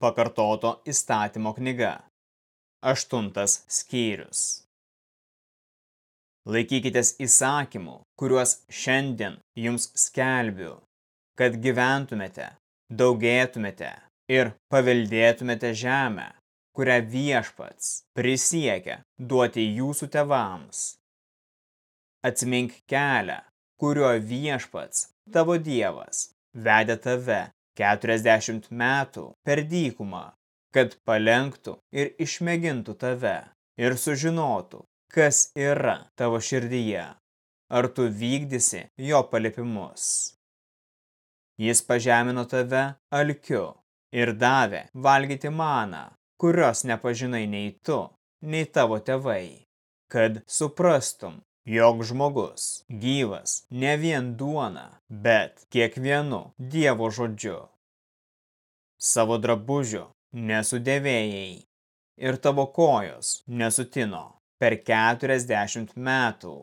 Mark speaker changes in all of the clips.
Speaker 1: Pakartoto įstatymo knyga. Aštuntas skyrius. Laikykitės įsakymų, kuriuos šiandien jums skelbiu, kad gyventumėte, daugėtumėte ir paveldėtumėte žemę, kurią viešpats prisiekia duoti jūsų tevams. Atsimink kelią, kuriuo viešpats, tavo dievas, vedė tave 40 metų per dykumą, kad palenktų ir išmėgintų tave ir sužinotų, kas yra tavo širdyje, ar tu vykdysi jo palipimus. Jis pažemino tave alkiu ir davė valgyti maną, kurios nepažinai nei tu, nei tavo tėvai, kad suprastum, jog žmogus gyvas ne vien duona, bet kiekvienu Dievo žodžiu. Savo drabužių nesudėvėjai ir tavo kojos nesutino per keturiasdešimt metų.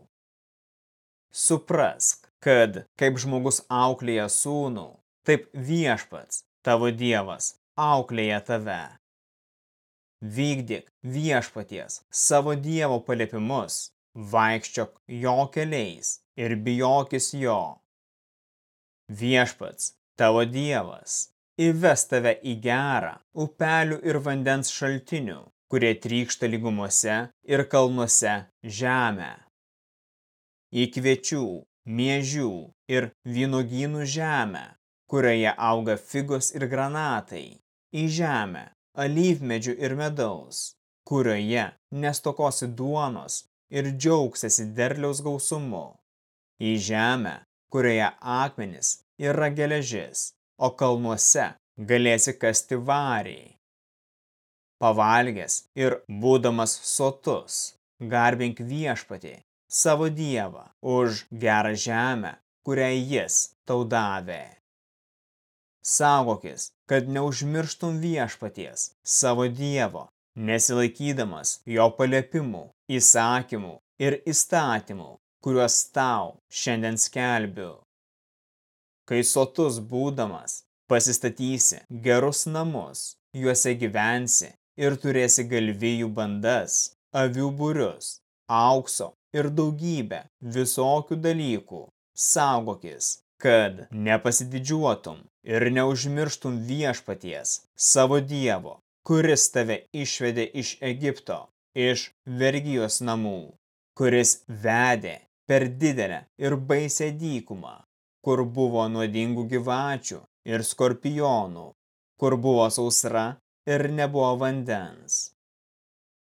Speaker 1: Suprask, kad kaip žmogus auklėja sūnų, taip viešpats, tavo dievas, auklėja tave. Vykdyk viešpaties savo dievo paliepimus, vaikščiok jo keliais ir bijokis jo. Viešpats, tavo dievas, įves tave į gerą upelių ir vandens šaltinių, kurie trykšta lygumose ir kalnuose žemę. Į kviečių, miežių ir vynogynų žemę, kurioje auga figos ir granatai, į žemę, alyvmedžių ir medaus, kurioje nestokosi duonos ir džiaugsiasi derliaus gausumu. Į žemę, kurioje akmenis yra geležis, o kalnuose galėsi kasti variai. Pavalgęs ir būdamas sotus, garbink viešpatį, savo dievą, už gerą žemę, kurią jis tau davė. Saugokis, kad neužmirštum viešpaties, savo dievo, nesilaikydamas jo paliepimų, įsakymų ir įstatymų, kuriuos tau šiandien skelbiu. Kai sotus būdamas, pasistatysi gerus namus, juose gyvensi ir turėsi galvijų bandas, avių būrius, aukso ir daugybę visokių dalykų. Saugokis, kad nepasididžiuotum ir neužmirštum viešpaties, savo dievo, kuris tave išvedė iš Egipto, iš vergijos namų, kuris vedė per didelę ir baisę dykumą, kur buvo nuodingų gyvačių ir skorpionų, kur buvo sausra ir nebuvo vandens.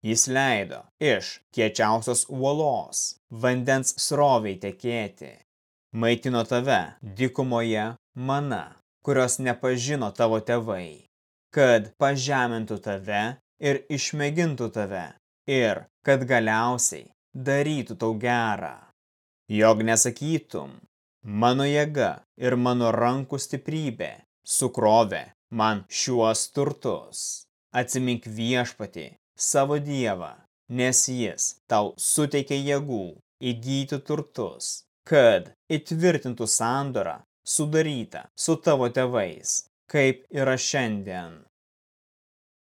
Speaker 1: Jis leido iš kiečiausios uolos vandens sroviai tekėti, maitino tave dykumoje mana, kurios nepažino tavo tėvai kad pažemintų tave ir išmėgintų tave ir kad galiausiai darytų tau gerą. Jog nesakytum, mano jėga ir mano rankų stiprybė sukrovė man šiuos turtus. Atsimink viešpatį, savo dievą, nes jis tau suteikė jėgų įgyti turtus, kad įtvirtintų sandorą sudarytą su tavo tėvais kaip yra šiandien.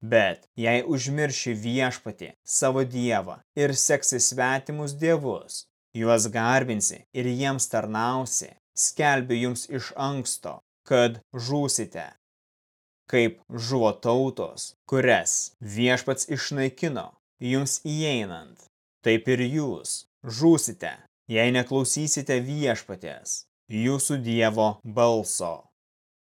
Speaker 1: Bet jei užmirši viešpatį savo dievą ir seksi svetimus dievus, juos garbinsi ir jiems tarnausi, skelbiu jums iš anksto, kad žūsite. Kaip žuvo tautos, kurias viešpats išnaikino jums įeinant, taip ir jūs žūsite, jei neklausysite viešpatės, jūsų dievo balso.